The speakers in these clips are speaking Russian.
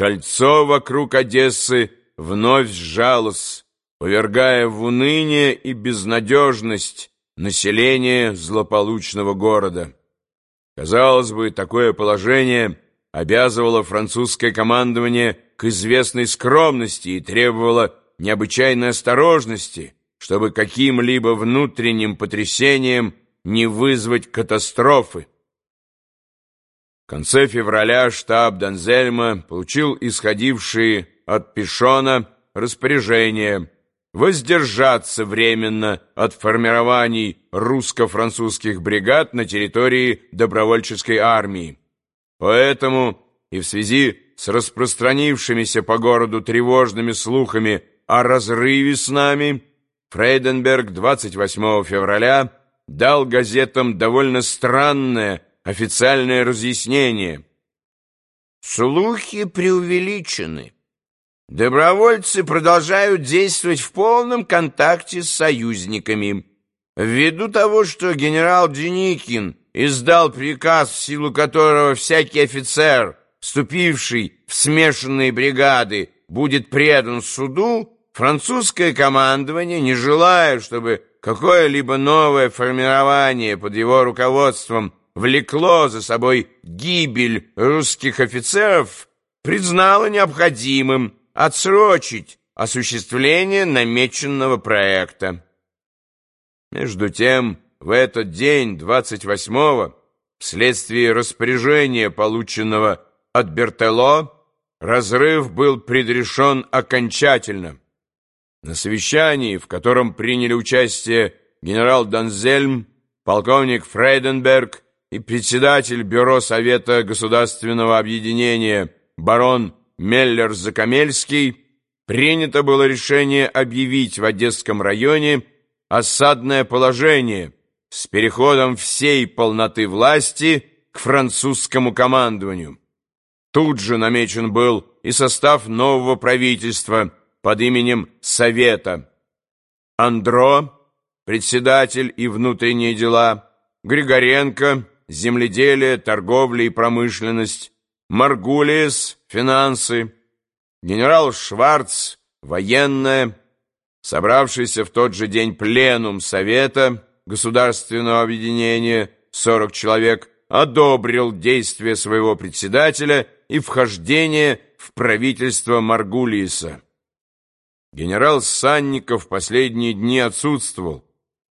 кольцо вокруг Одессы вновь сжалось, повергая в уныние и безнадежность население злополучного города. Казалось бы, такое положение обязывало французское командование к известной скромности и требовало необычайной осторожности, чтобы каким-либо внутренним потрясением не вызвать катастрофы. В конце февраля штаб Данзельма получил исходившие от Пишона распоряжение воздержаться временно от формирований русско-французских бригад на территории добровольческой армии. Поэтому и в связи с распространившимися по городу тревожными слухами о разрыве с нами, Фрейденберг 28 февраля дал газетам довольно странное официальное разъяснение. Слухи преувеличены. Добровольцы продолжают действовать в полном контакте с союзниками. Ввиду того, что генерал Деникин издал приказ, в силу которого всякий офицер, вступивший в смешанные бригады, будет предан суду, французское командование, не желая, чтобы какое-либо новое формирование под его руководством влекло за собой гибель русских офицеров, признало необходимым отсрочить осуществление намеченного проекта. Между тем, в этот день, 28-го, вследствие распоряжения, полученного от Бертело, разрыв был предрешен окончательно. На совещании, в котором приняли участие генерал Данзельм, полковник Фрейденберг и председатель Бюро Совета Государственного Объединения барон Меллер-Закамельский, принято было решение объявить в Одесском районе осадное положение с переходом всей полноты власти к французскому командованию. Тут же намечен был и состав нового правительства под именем Совета. Андро, председатель и внутренние дела, Григоренко, земледелие, торговля и промышленность, Маргулиес, финансы, генерал Шварц, военное, собравшийся в тот же день пленум Совета Государственного объединения, 40 человек, одобрил действия своего председателя и вхождение в правительство Маргулиеса. Генерал Санников последние дни отсутствовал,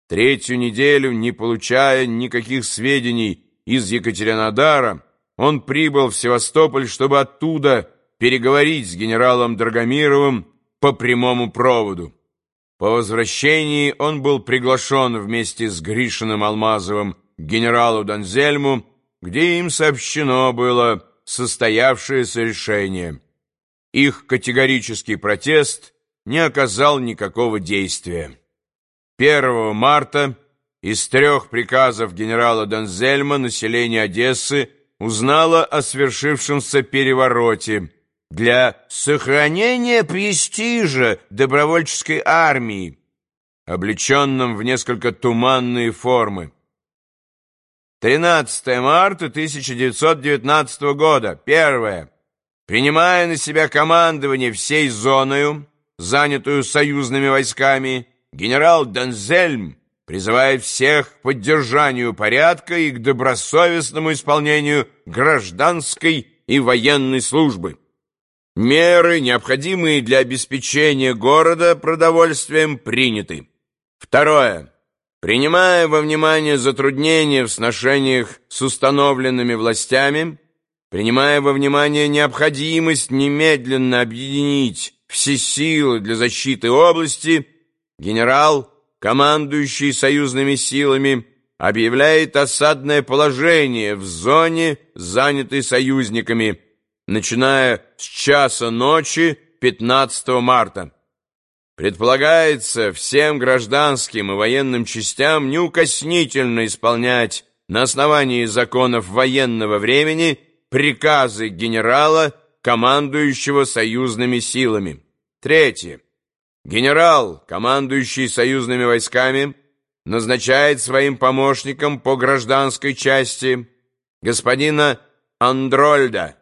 третью неделю не получая никаких сведений из Екатеринодара, он прибыл в Севастополь, чтобы оттуда переговорить с генералом Драгомировым по прямому проводу. По возвращении он был приглашен вместе с Гришиным Алмазовым к генералу Донзельму, где им сообщено было состоявшееся решение. Их категорический протест не оказал никакого действия. 1 марта из трех приказов генерала Донзельма население Одессы узнала о свершившемся перевороте для сохранения престижа добровольческой армии, облеченном в несколько туманные формы. 13 марта 1919 года. Первое. Принимая на себя командование всей зоною, занятую союзными войсками, генерал Дензельм призывает всех к поддержанию порядка и к добросовестному исполнению гражданской и военной службы. Меры, необходимые для обеспечения города продовольствием, приняты. Второе. Принимая во внимание затруднения в сношениях с установленными властями, принимая во внимание необходимость немедленно объединить все силы для защиты области, генерал командующий союзными силами, объявляет осадное положение в зоне, занятой союзниками, начиная с часа ночи 15 марта. Предполагается всем гражданским и военным частям неукоснительно исполнять на основании законов военного времени приказы генерала, командующего союзными силами. Третье. Генерал, командующий союзными войсками, назначает своим помощником по гражданской части господина Андрольда,